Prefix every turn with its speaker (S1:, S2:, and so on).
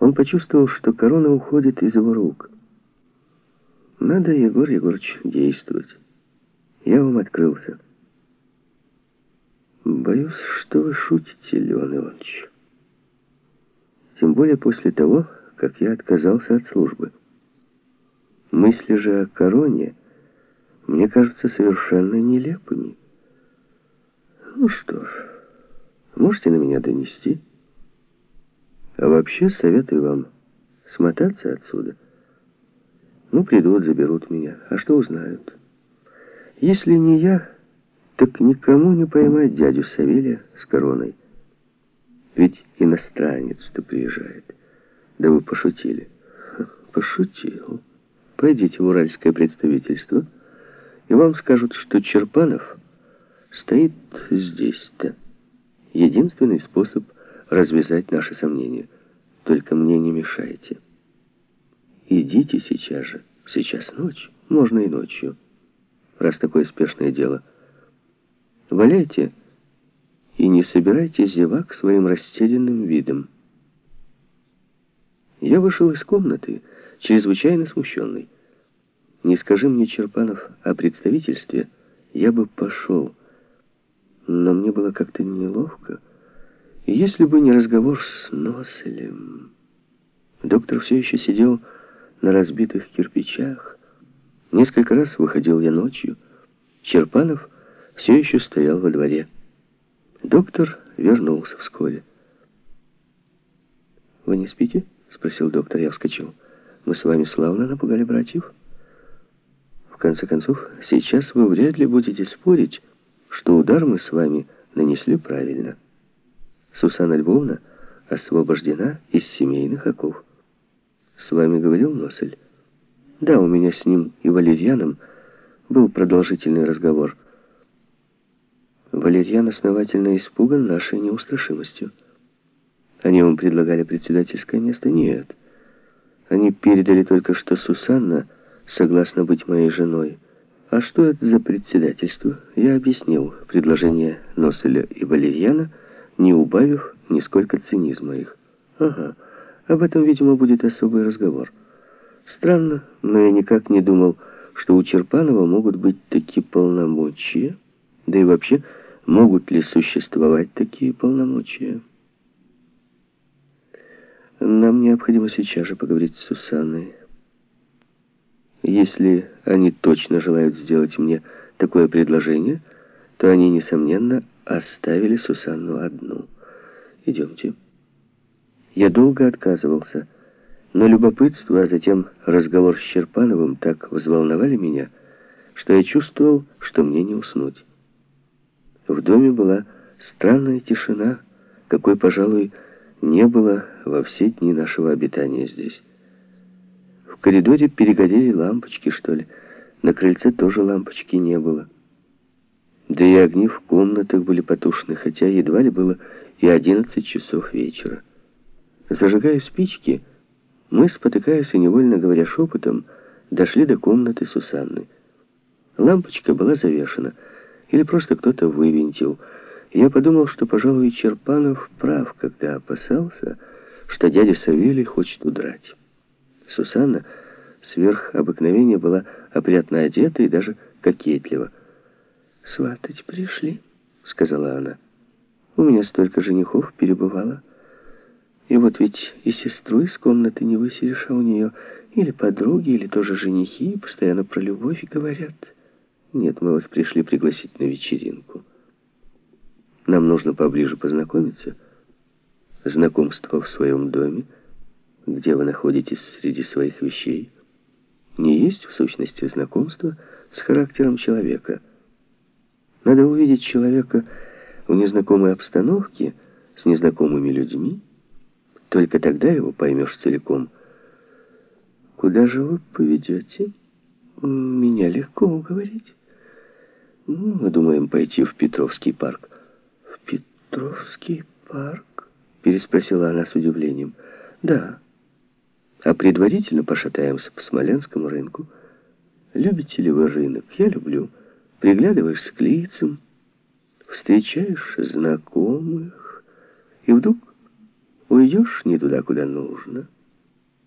S1: Он почувствовал, что корона уходит из его рук. Надо, Егор Егорович, действовать. Я вам открылся. Боюсь, что вы шутите, Леон Иванович. Тем более после того, как я отказался от службы. Мысли же о короне мне кажутся совершенно нелепыми. Ну что ж, можете на меня донести? А вообще советую вам смотаться отсюда. Ну, придут, заберут меня. А что узнают? Если не я, так никому не поймать дядю Савелия с короной. Ведь иностранец-то приезжает. Да вы пошутили. Пошутил. Пойдите в уральское представительство, и вам скажут, что Черпанов стоит здесь-то. Единственный способ развязать наши сомнения. Только мне не мешайте. Идите сейчас же. Сейчас ночь. Можно и ночью. Раз такое спешное дело. Валяйте и не собирайте зевак своим растерянным видом. Я вышел из комнаты, чрезвычайно смущенный. Не скажи мне, Черпанов, о представительстве, я бы пошел. Но мне было как-то неловко. Если бы не разговор с Носелем... Доктор все еще сидел на разбитых кирпичах. Несколько раз выходил я ночью. Черпанов все еще стоял во дворе. Доктор вернулся вскоре. «Вы не спите?» — спросил доктор. Я вскочил. «Мы с вами славно напугали братьев?» «В конце концов, сейчас вы вряд ли будете спорить, что удар мы с вами нанесли правильно. Сусанна Львовна освобождена из семейных оков. С вами говорил Носель? Да, у меня с ним и Валерьяном был продолжительный разговор. Валерьян основательно испуган нашей неустрашимостью. Они вам предлагали председательское место? Нет. Они передали только, что Сусанна согласна быть моей женой. А что это за председательство? Я объяснил предложение Носеля и Валерьяна, не убавив нисколько цинизма их. Ага. Об этом, видимо, будет особый разговор. Странно, но я никак не думал, что у Черпанова могут быть такие полномочия, да и вообще, могут ли существовать такие полномочия. Нам необходимо сейчас же поговорить с Сусанной. Если они точно желают сделать мне такое предложение, то они, несомненно, оставили Сусанну одну. Идемте. Я долго отказывался, но любопытство, а затем разговор с Черпановым так взволновали меня, что я чувствовал, что мне не уснуть. В доме была странная тишина, какой, пожалуй, не было во все дни нашего обитания здесь. В коридоре перегорели лампочки, что ли. На крыльце тоже лампочки не было. Да и огни в комнатах были потушены, хотя едва ли было и одиннадцать часов вечера. Зажигая спички, мы, спотыкаясь и невольно говоря шепотом, дошли до комнаты Сусанны. Лампочка была завешена, или просто кто-то вывинтил. Я подумал, что, пожалуй, Черпанов прав, когда опасался, что дядя Савелий хочет удрать. Сусанна сверх обыкновения была опрятно одета и даже кокетлива. «Сватать пришли», — сказала она. «У меня столько женихов перебывало». И вот ведь и сестру из комнаты не выселишь, а у нее или подруги, или тоже женихи, постоянно про любовь говорят. Нет, мы вас пришли пригласить на вечеринку. Нам нужно поближе познакомиться. Знакомство в своем доме, где вы находитесь среди своих вещей, не есть в сущности знакомство с характером человека. Надо увидеть человека в незнакомой обстановке, с незнакомыми людьми, только тогда его поймешь целиком. Куда же вы поведете? Меня легко уговорить. Ну, мы думаем пойти в Петровский парк. В Петровский парк? Переспросила она с удивлением. Да. А предварительно пошатаемся по Смоленскому рынку. Любите ли вы рынок? Я люблю. Приглядываешься к лицам, встречаешь знакомых, и вдруг Уйдешь не туда, куда нужно.